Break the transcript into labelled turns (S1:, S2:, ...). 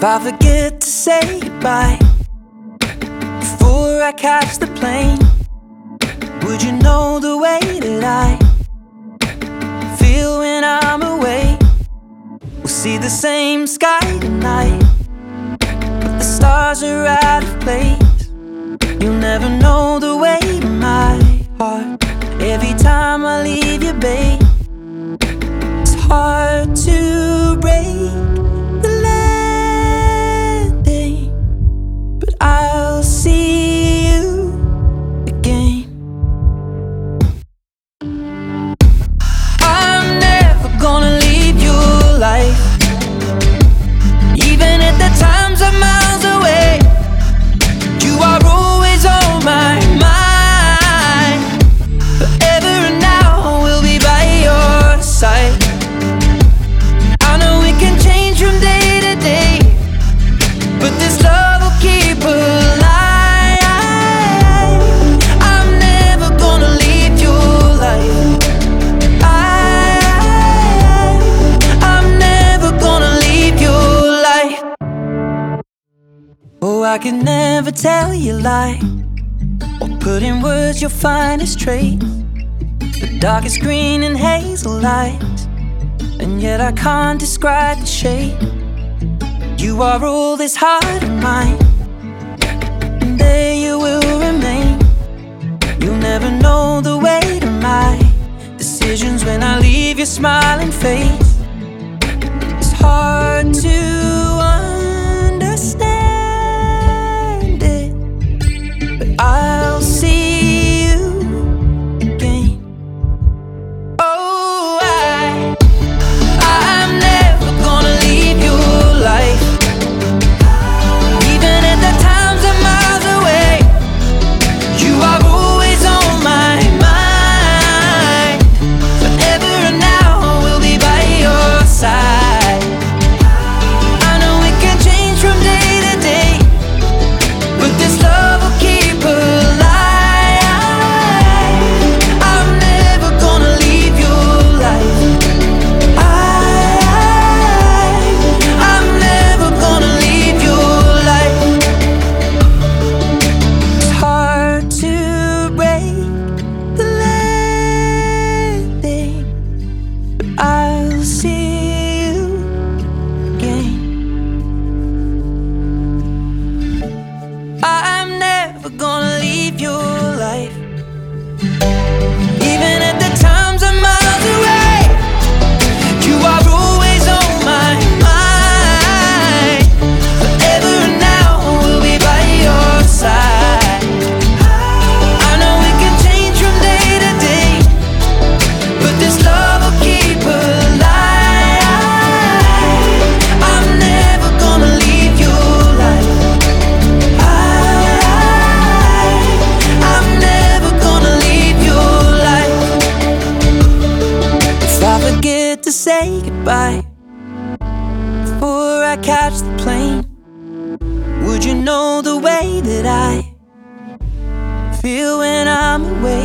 S1: If I forget to say goodbye before I catch the plane, would you know the way that I feel when I'm away? We'll see the same sky tonight, but the stars are out of place. You'll never know the way to my heart every time I leave I can never tell you lie or put in words your finest trait. The darkest green and hazel lights, and yet I can't describe the shape. You are all this heart of mine, and there you will remain. You'll never know the weight of my decisions when I leave your smiling face. Goodbye before I catch the plane, would you know the way that I feel when I'm away?